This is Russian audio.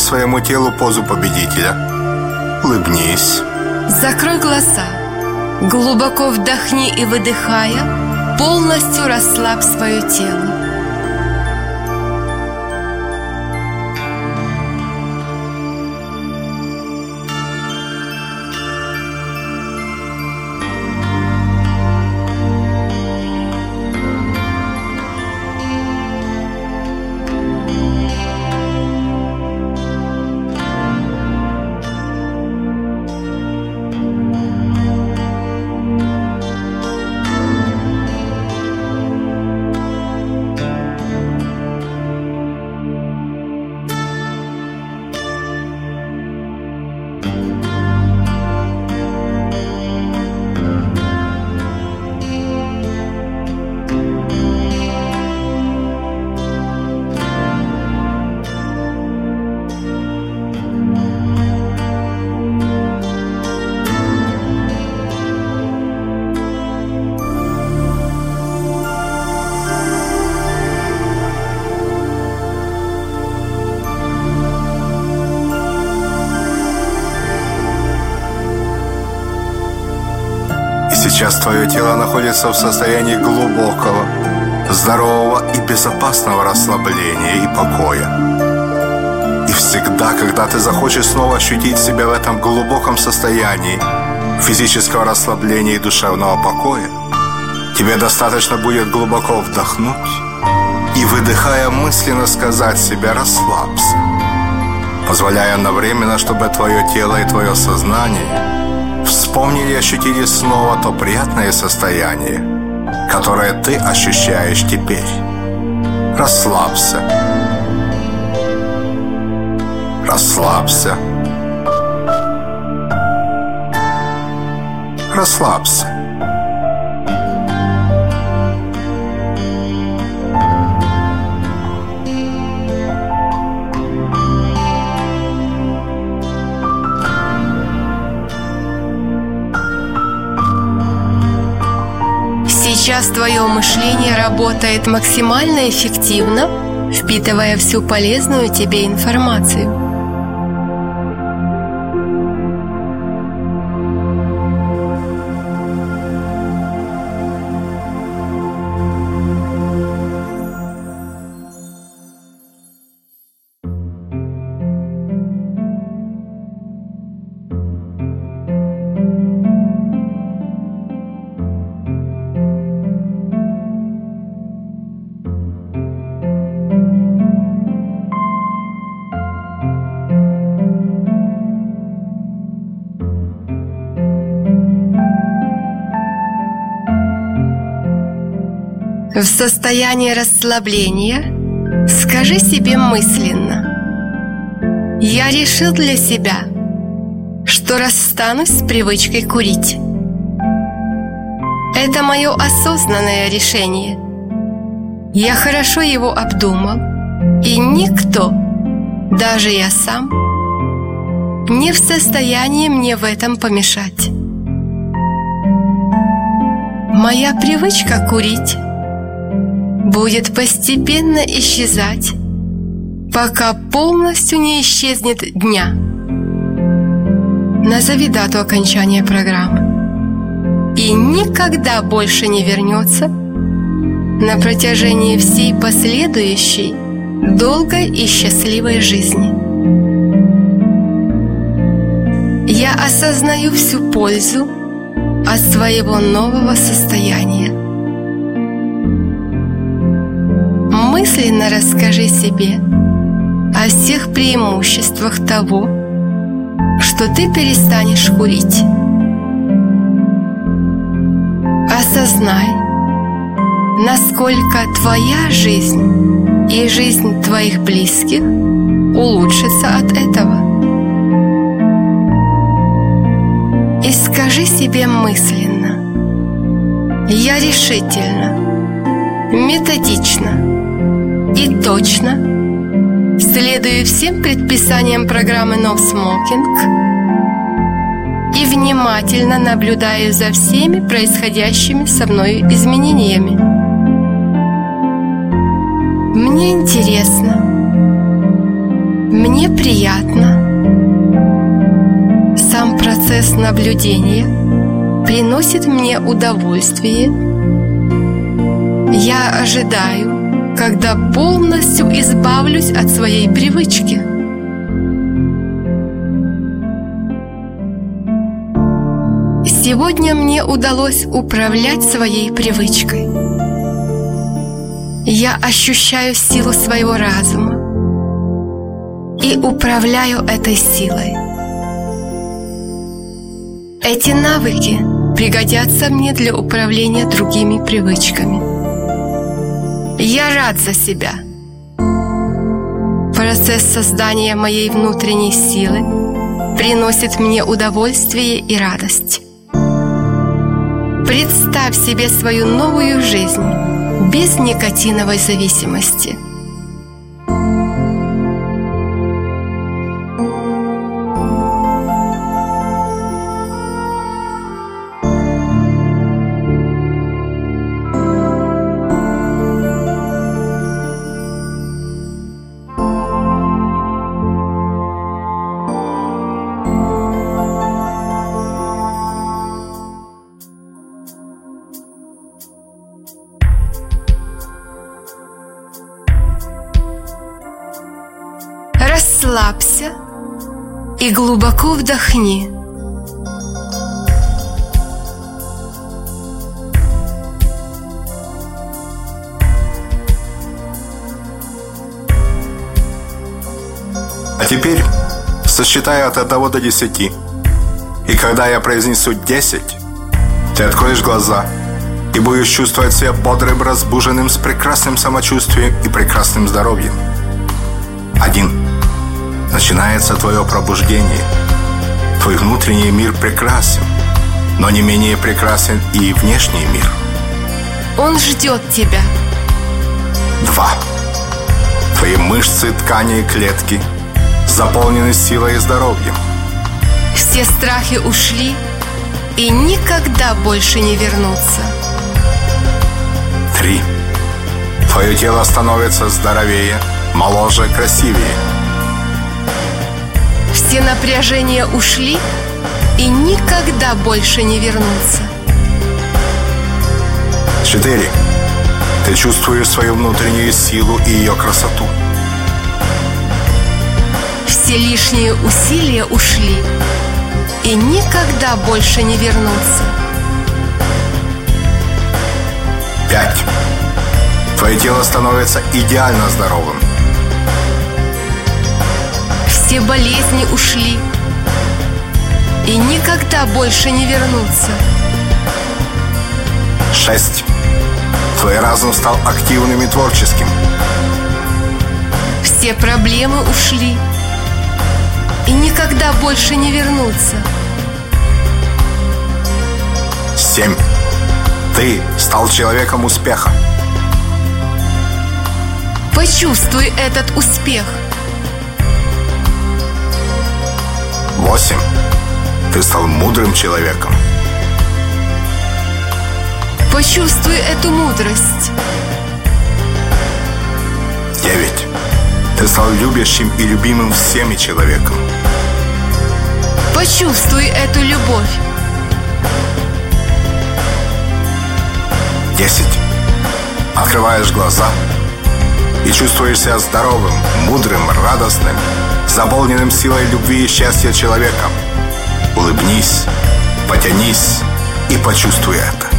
своему телу позу победителя. Улыбнись. Закрой глаза. Глубоко вдохни и выдыхая, полностью расслабь свое тело. Сейчас твое тело находится в состоянии глубокого, здорового и безопасного расслабления и покоя. И всегда, когда ты захочешь снова ощутить себя в этом глубоком состоянии физического расслабления и душевного покоя, тебе достаточно будет глубоко вдохнуть и, выдыхая мысленно, сказать себе «расслабься», позволяя одновременно, чтобы твое тело и твое сознание – вспомнили и ощутили снова то приятное состояние, которое ты ощущаешь теперь. Расслабься. Расслабься. Расслабься. Сейчас твое мышление работает максимально эффективно, впитывая всю полезную тебе информацию. В состоянии расслабления скажи себе мысленно «Я решил для себя, что расстанусь с привычкой курить». Это мое осознанное решение. Я хорошо его обдумал, и никто, даже я сам, не в состоянии мне в этом помешать. Моя привычка курить – будет постепенно исчезать, пока полностью не исчезнет дня. Назови дату окончания программы. И никогда больше не вернется на протяжении всей последующей долгой и счастливой жизни. Я осознаю всю пользу от своего нового состояния. Мысленно расскажи себе о всех преимуществах того, что ты перестанешь курить. Осознай, насколько твоя жизнь и жизнь твоих близких улучшится от этого. И скажи себе мысленно, я решительно, методично, и точно, следую всем предписаниям программы No Smoking и внимательно наблюдаю за всеми происходящими со мной изменениями. Мне интересно, Мне приятно. Сам процесс наблюдения приносит мне удовольствие. Я ожидаю, когда полностью избавлюсь от своей привычки. Сегодня мне удалось управлять своей привычкой. Я ощущаю силу своего разума и управляю этой силой. Эти навыки пригодятся мне для управления другими привычками. Я рад за себя. Процесс создания моей внутренней силы приносит мне удовольствие и радость. Представь себе свою новую жизнь без никотиновой зависимости. Глубоко вдохни. А теперь сосчитай от 1 до 10. И когда я произнесу 10, ты откроешь глаза и будешь чувствовать себя бодрым, разбуженным, с прекрасным самочувствием и прекрасным здоровьем. Один. Начинается твое пробуждение. Твой внутренний мир прекрасен, но не менее прекрасен и внешний мир. Он ждет тебя. Два. Твои мышцы, ткани и клетки заполнены силой и здоровьем. Все страхи ушли и никогда больше не вернутся. Три. Твое тело становится здоровее, моложе, красивее. Все напряжения ушли и никогда больше не вернутся. Четыре. Ты чувствуешь свою внутреннюю силу и ее красоту. Все лишние усилия ушли и никогда больше не вернутся. Пять. Твое тело становится идеально здоровым. Все болезни ушли и никогда больше не вернутся. Шесть. Твой разум стал активным и творческим. Все проблемы ушли и никогда больше не вернутся. Семь. Ты стал человеком успеха. Почувствуй этот успех. Восемь. Ты стал мудрым человеком. Почувствуй эту мудрость. Девять. Ты стал любящим и любимым всеми человеком. Почувствуй эту любовь. Десять. Открываешь глаза и чувствуешь себя здоровым, мудрым, радостным, заполненным силой любви и счастья человеком. Улыбнись, потянись и почувствуй это.